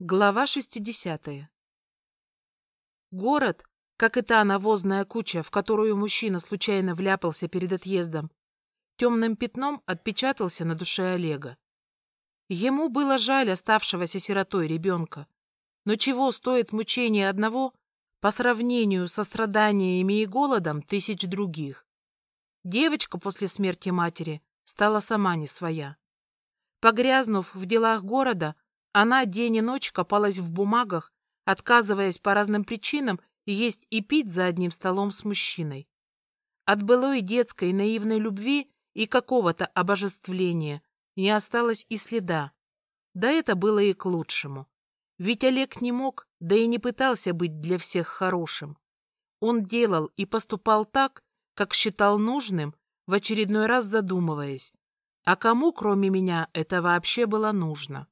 Глава 60. Город, как и та навозная куча, в которую мужчина случайно вляпался перед отъездом, темным пятном отпечатался на душе Олега. Ему было жаль оставшегося сиротой ребенка. Но чего стоит мучение одного по сравнению со страданиями и голодом тысяч других? Девочка после смерти матери стала сама не своя. Погрязнув в делах города, она день и ночь копалась в бумагах, отказываясь по разным причинам есть и пить за одним столом с мужчиной. От былой детской наивной любви и какого-то обожествления не осталось и следа. Да это было и к лучшему. Ведь Олег не мог, да и не пытался быть для всех хорошим. Он делал и поступал так, как считал нужным, в очередной раз задумываясь, а кому, кроме меня, это вообще было нужно?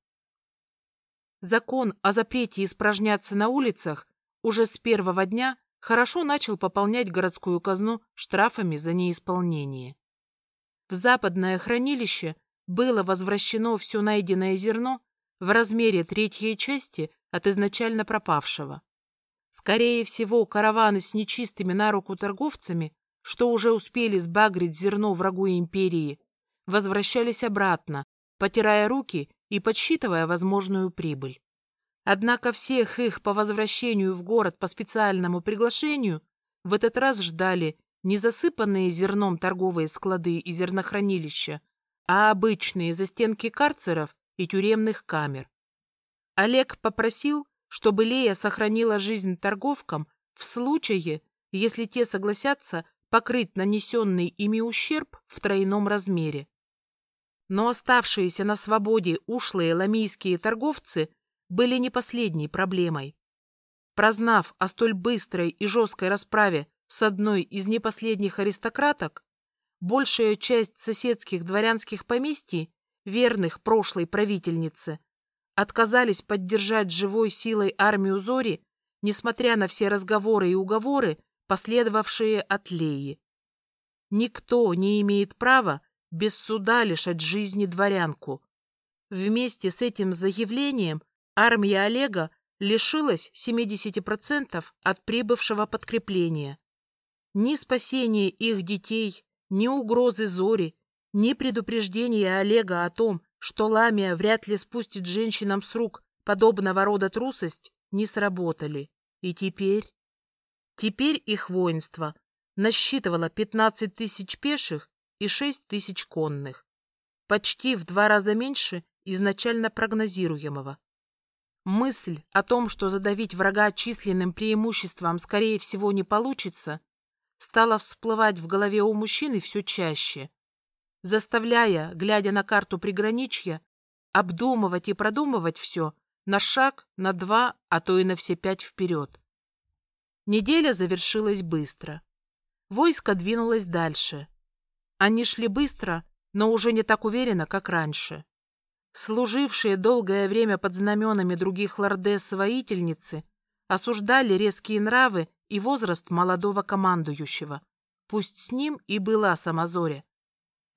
Закон о запрете испражняться на улицах уже с первого дня хорошо начал пополнять городскую казну штрафами за неисполнение. В западное хранилище было возвращено все найденное зерно в размере третьей части от изначально пропавшего. Скорее всего, караваны с нечистыми на руку торговцами, что уже успели сбагрить зерно врагу империи, возвращались обратно, потирая руки и подсчитывая возможную прибыль. Однако всех их по возвращению в город по специальному приглашению в этот раз ждали не засыпанные зерном торговые склады и зернохранилища, а обычные застенки карцеров и тюремных камер. Олег попросил, чтобы Лея сохранила жизнь торговкам в случае, если те согласятся покрыть нанесенный ими ущерб в тройном размере. Но оставшиеся на свободе ушлые ламийские торговцы были не последней проблемой. Прознав о столь быстрой и жесткой расправе с одной из непоследних аристократок, большая часть соседских дворянских поместий, верных прошлой правительнице, отказались поддержать живой силой армию Зори, несмотря на все разговоры и уговоры, последовавшие от Леи. Никто не имеет права без суда лишать жизни дворянку. Вместе с этим заявлением армия Олега лишилась 70% от прибывшего подкрепления. Ни спасение их детей, ни угрозы Зори, ни предупреждение Олега о том, что Ламия вряд ли спустит женщинам с рук подобного рода трусость, не сработали. И теперь... Теперь их воинство насчитывало 15 тысяч пеших и 6 тысяч конных. Почти в два раза меньше изначально прогнозируемого. Мысль о том, что задавить врага численным преимуществом скорее всего не получится, стала всплывать в голове у мужчины все чаще, заставляя, глядя на карту приграничья, обдумывать и продумывать все на шаг, на два, а то и на все пять вперед. Неделя завершилась быстро. Войско двинулось дальше. Они шли быстро, но уже не так уверенно, как раньше. Служившие долгое время под знаменами других лордесс-воительницы осуждали резкие нравы и возраст молодого командующего. Пусть с ним и была сама Зоря.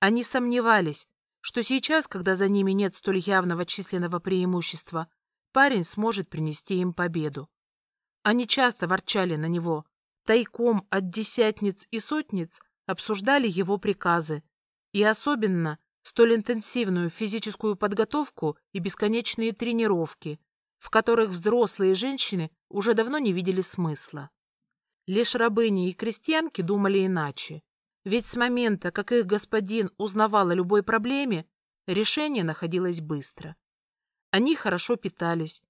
Они сомневались, что сейчас, когда за ними нет столь явного численного преимущества, парень сможет принести им победу. Они часто ворчали на него, тайком от десятниц и сотниц обсуждали его приказы и особенно столь интенсивную физическую подготовку и бесконечные тренировки, в которых взрослые женщины уже давно не видели смысла. Лишь рабыни и крестьянки думали иначе, ведь с момента, как их господин узнавал о любой проблеме, решение находилось быстро. Они хорошо питались,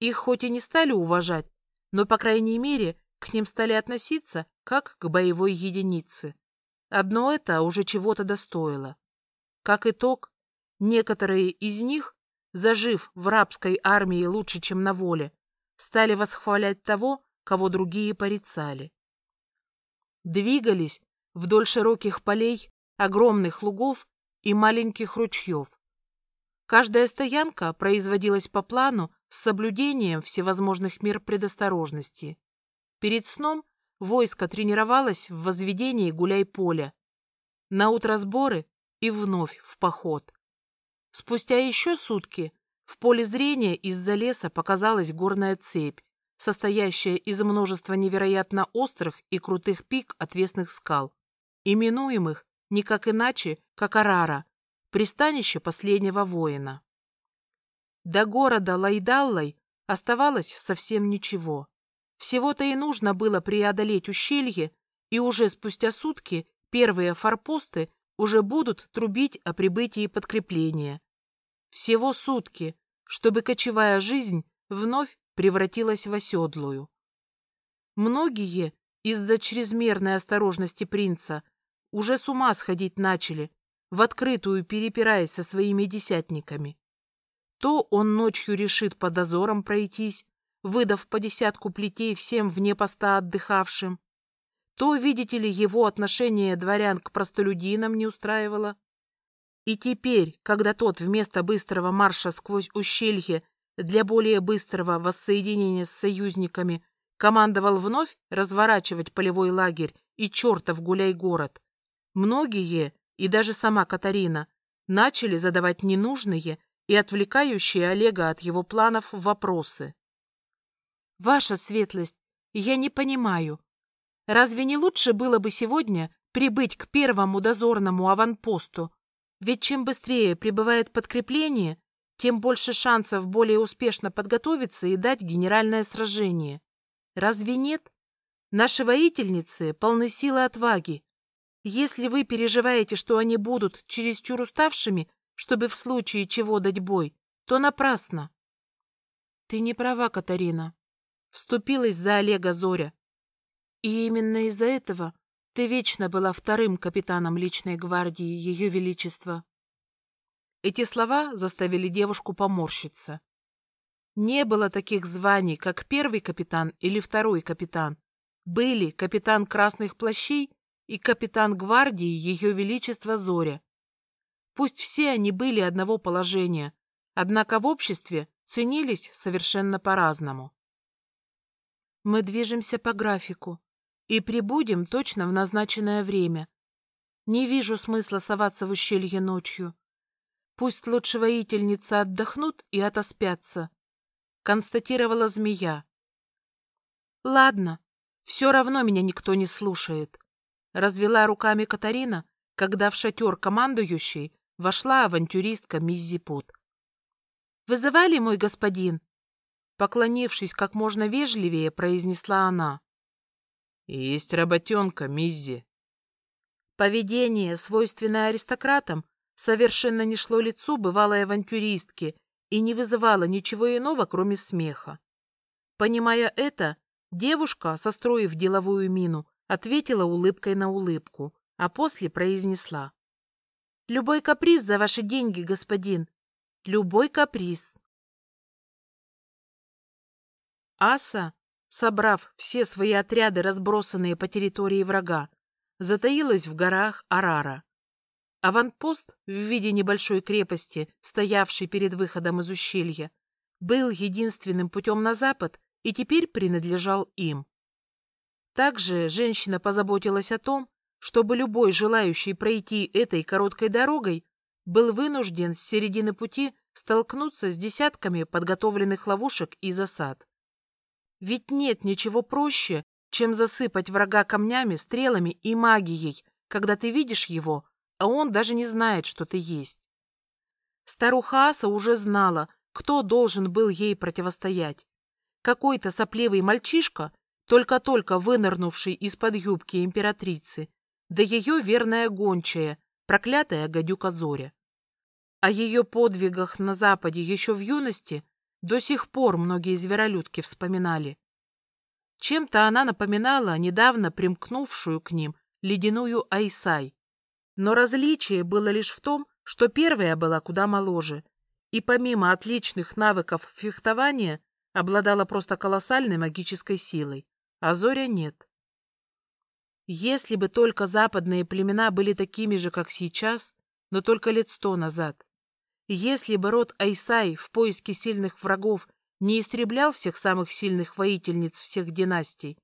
их хоть и не стали уважать, но, по крайней мере, к ним стали относиться как к боевой единице. Одно это уже чего-то достоило. Как итог, некоторые из них, зажив в рабской армии лучше, чем на воле, стали восхвалять того, кого другие порицали. Двигались вдоль широких полей, огромных лугов и маленьких ручьев. Каждая стоянка производилась по плану с соблюдением всевозможных мер предосторожности. Перед сном войско тренировалось в возведении гуляй-поля. На утро сборы и вновь в поход. Спустя еще сутки В поле зрения из-за леса показалась горная цепь, состоящая из множества невероятно острых и крутых пик отвесных скал, именуемых никак иначе, как Арара, пристанище последнего воина. До города Лайдаллай оставалось совсем ничего. Всего-то и нужно было преодолеть ущелье, и уже спустя сутки первые форпосты уже будут трубить о прибытии подкрепления. Всего сутки, чтобы кочевая жизнь вновь превратилась в оседлую. Многие из-за чрезмерной осторожности принца уже с ума сходить начали, в открытую перепираясь со своими десятниками. То он ночью решит по дозорам пройтись, выдав по десятку плетей всем вне поста отдыхавшим, то, видите ли, его отношение дворян к простолюдинам не устраивало. И теперь, когда тот вместо быстрого марша сквозь ущелье для более быстрого воссоединения с союзниками командовал вновь разворачивать полевой лагерь и чертов гуляй-город, многие, и даже сама Катарина, начали задавать ненужные и отвлекающие Олега от его планов вопросы. «Ваша светлость, я не понимаю, Разве не лучше было бы сегодня прибыть к первому дозорному аванпосту? Ведь чем быстрее прибывает подкрепление, тем больше шансов более успешно подготовиться и дать генеральное сражение. Разве нет? Наши воительницы полны силы отваги. Если вы переживаете, что они будут чересчур уставшими, чтобы в случае чего дать бой, то напрасно. Ты не права, Катарина. Вступилась за Олега Зоря. И именно из-за этого ты вечно была вторым капитаном личной гвардии Ее Величества. Эти слова заставили девушку поморщиться. Не было таких званий, как первый капитан или второй капитан. Были капитан Красных Плащей и капитан гвардии Ее Величества Зоря. Пусть все они были одного положения, однако в обществе ценились совершенно по-разному. Мы движемся по графику, и прибудем точно в назначенное время. Не вижу смысла соваться в ущелье ночью. Пусть лучше воительницы отдохнут и отоспятся, констатировала змея. Ладно, все равно меня никто не слушает. Развела руками Катарина, когда в шатер командующей вошла авантюристка Миззи Пут. «Вызывали, мой господин?» Поклонившись как можно вежливее, произнесла она. «Есть работенка, Миззи». Поведение, свойственное аристократам, совершенно не шло лицу бывалой авантюристки и не вызывало ничего иного, кроме смеха. Понимая это, девушка, состроив деловую мину, ответила улыбкой на улыбку, а после произнесла. «Любой каприз за ваши деньги, господин. Любой каприз». Аса собрав все свои отряды, разбросанные по территории врага, затаилась в горах Арара. Аванпост в виде небольшой крепости, стоявшей перед выходом из ущелья, был единственным путем на запад и теперь принадлежал им. Также женщина позаботилась о том, чтобы любой желающий пройти этой короткой дорогой был вынужден с середины пути столкнуться с десятками подготовленных ловушек и засад. Ведь нет ничего проще, чем засыпать врага камнями, стрелами и магией, когда ты видишь его, а он даже не знает, что ты есть. Старуха Аса уже знала, кто должен был ей противостоять. Какой-то сопливый мальчишка, только-только вынырнувший из-под юбки императрицы, да ее верная гончая, проклятая гадюка Зоря. О ее подвигах на Западе еще в юности до сих пор многие зверолюдки вспоминали. Чем-то она напоминала недавно примкнувшую к ним ледяную Айсай. Но различие было лишь в том, что первая была куда моложе, и помимо отличных навыков фехтования обладала просто колоссальной магической силой, а Зоря нет. Если бы только западные племена были такими же, как сейчас, но только лет сто назад, если бы род Айсай в поиске сильных врагов не истреблял всех самых сильных воительниц всех династий,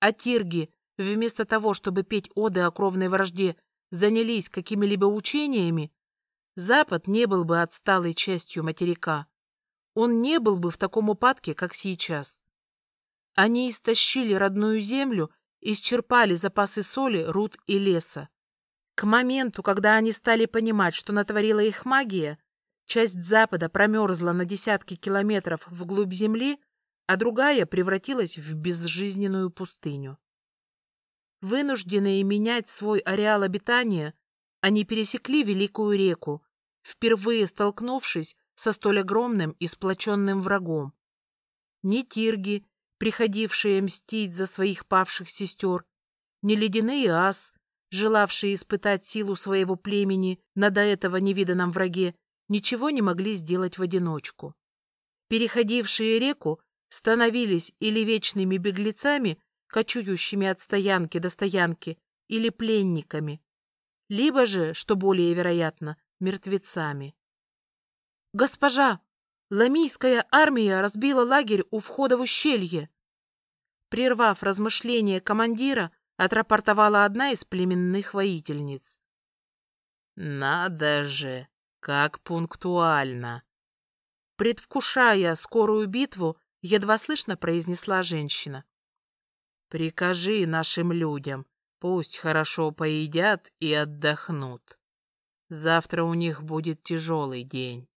а тирги, вместо того, чтобы петь оды о кровной вражде, занялись какими-либо учениями, Запад не был бы отсталой частью материка, он не был бы в таком упадке, как сейчас. Они истощили родную землю, исчерпали запасы соли, руд и леса. К моменту, когда они стали понимать, что натворила их магия, часть Запада промерзла на десятки километров вглубь земли, а другая превратилась в безжизненную пустыню. Вынужденные менять свой ареал обитания, они пересекли Великую реку, впервые столкнувшись со столь огромным и сплоченным врагом. Ни тирги, приходившие мстить за своих павших сестер, ни ледяные ас, желавшие испытать силу своего племени на до этого невиданном враге, ничего не могли сделать в одиночку. Переходившие реку становились или вечными беглецами, кочующими от стоянки до стоянки, или пленниками, либо же, что более вероятно, мертвецами. «Госпожа, ламийская армия разбила лагерь у входа в ущелье!» Прервав размышления командира, отрапортовала одна из племенных воительниц. «Надо же, как пунктуально!» Предвкушая скорую битву, едва слышно произнесла женщина. «Прикажи нашим людям, пусть хорошо поедят и отдохнут. Завтра у них будет тяжелый день».